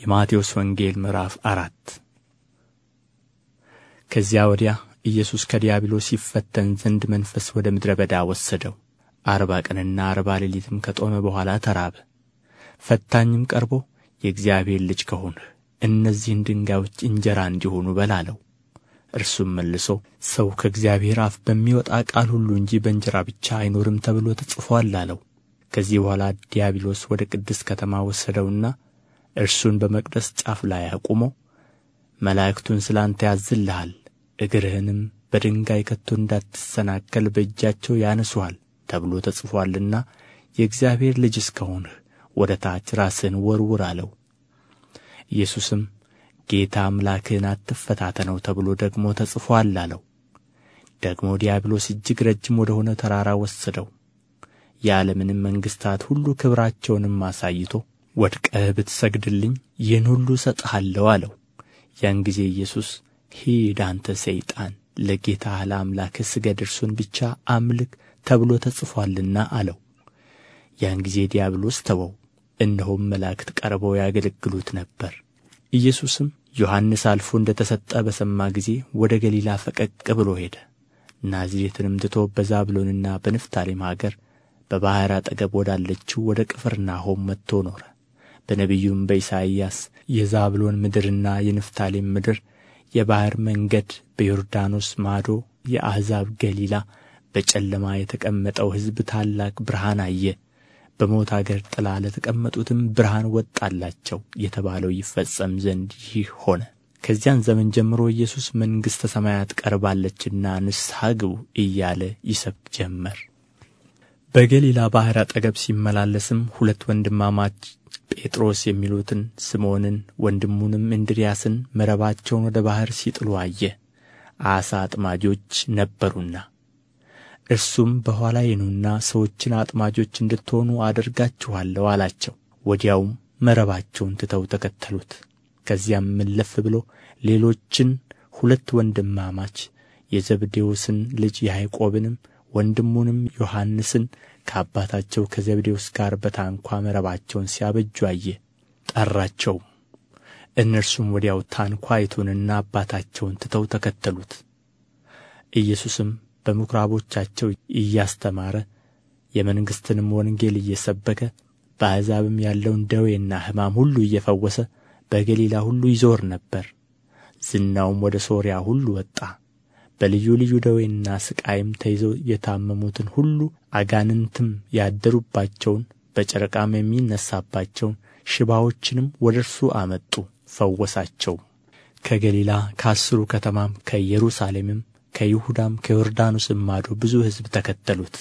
የማቴዎስ ወንጌል ምዕራፍ አራት ከዚያ ወዲያ ኢየሱስ ከዲያብሎስ ይፈተን ዘንድ መንፈስ ወደ ምድረ በዳ ወሰደው። አርባ ቀንና አርባ ሌሊትም ከጦመ በኋላ ተራበ። ፈታኝም ቀርቦ የእግዚአብሔር ልጅ ከሆንህ እነዚህን ድንጋዮች እንጀራ እንዲሆኑ በል አለው። እርሱም መልሶ ሰው ከእግዚአብሔር አፍ በሚወጣ ቃል ሁሉ እንጂ በእንጀራ ብቻ አይኖርም ተብሎ ተጽፎአል አለው። ከዚህ በኋላ ዲያብሎስ ወደ ቅድስት ከተማ ወሰደውና እርሱን በመቅደስ ጫፍ ላይ አቁሞ መላእክቱን ስለ አንተ ያዝልሃል፣ እግርህንም በድንጋይ ከቶ እንዳትሰናከል በእጃቸው ያነሱሃል ተብሎ ተጽፎአልና የእግዚአብሔር ልጅስ ከሆንህ ወደ ታች ራስህን ወርውር አለው። ኢየሱስም ጌታ አምላክህን አትፈታተነው ተብሎ ደግሞ ተጽፎአል አለው። ደግሞ ዲያብሎስ እጅግ ረጅም ወደ ሆነ ተራራ ወሰደው። የዓለምንም መንግሥታት ሁሉ ክብራቸውንም አሳይቶ ወድቀህ ብትሰግድልኝ ይህን ሁሉ እሰጥሃለሁ አለው። ያን ጊዜ ኢየሱስ ሂድ አንተ ሰይጣን፣ ለጌታህ ለአምላክህ ስገድ፣ እርሱን ብቻ አምልክ ተብሎ ተጽፎአልና አለው። ያን ጊዜ ዲያብሎስ ተወው፣ እነሆም መላእክት ቀርበው ያገለግሉት ነበር። ኢየሱስም ዮሐንስ አልፎ እንደ ተሰጠ በሰማ ጊዜ ወደ ገሊላ ፈቀቅ ብሎ ሄደ። ናዝሬትንም ትቶ በዛብሎንና በንፍታሌም አገር በባሕር አጠገብ ወዳለችው ወደ ቅፍርናሆም መጥቶ ኖረ። በነቢዩም በኢሳይያስ የዛብሎን ምድርና የንፍታሌም ምድር የባሕር መንገድ በዮርዳኖስ ማዶ የአሕዛብ ገሊላ በጨለማ የተቀመጠው ሕዝብ ታላቅ ብርሃን አየ፣ በሞት አገር ጥላ ለተቀመጡትም ብርሃን ወጣላቸው የተባለው ይፈጸም ዘንድ ይህ ሆነ። ከዚያን ዘመን ጀምሮ ኢየሱስ መንግሥተ ሰማያት ቀርባለችና ንስሐ ግቡ እያለ ይሰብክ ጀመር። በገሊላ ባሕር አጠገብ ሲመላለስም ሁለት ወንድማማች ጴጥሮስ የሚሉትን ስምዖንን ወንድሙንም እንድርያስን መረባቸውን ወደ ባሕር ሲጥሉ አየ። ዓሣ አጥማጆች ነበሩና። እርሱም በኋላዬ ኑና ሰዎችን አጥማጆች እንድትሆኑ አደርጋችኋለሁ አላቸው። ወዲያውም መረባቸውን ትተው ተከተሉት። ከዚያም እልፍ ብሎ ሌሎችን ሁለት ወንድማማች የዘብዴዎስን ልጅ ያዕቆብንም ወንድሙንም ዮሐንስን ከአባታቸው ከዘብዴዎስ ጋር በታንኳ መረባቸውን ሲያበጁ አየ። ጠራቸውም። እነርሱም ወዲያው ታንኳይቱንና አባታቸውን ትተው ተከተሉት። ኢየሱስም በምኵራቦቻቸው እያስተማረ የመንግሥትንም ወንጌል እየሰበከ በአሕዛብም ያለውን ደዌና ሕማም ሁሉ እየፈወሰ በገሊላ ሁሉ ይዞር ነበር። ዝናውም ወደ ሶርያ ሁሉ ወጣ። በልዩ ልዩ ደዌና ሥቃይም ተይዘው የታመሙትን ሁሉ አጋንንትም ያደሩባቸውን በጨረቃም የሚነሣባቸውን ሽባዎችንም ወደ እርሱ አመጡ፣ ፈወሳቸውም። ከገሊላ ከአሥሩ ከተማም ከኢየሩሳሌምም ከይሁዳም ከዮርዳኖስም ማዶ ብዙ ሕዝብ ተከተሉት።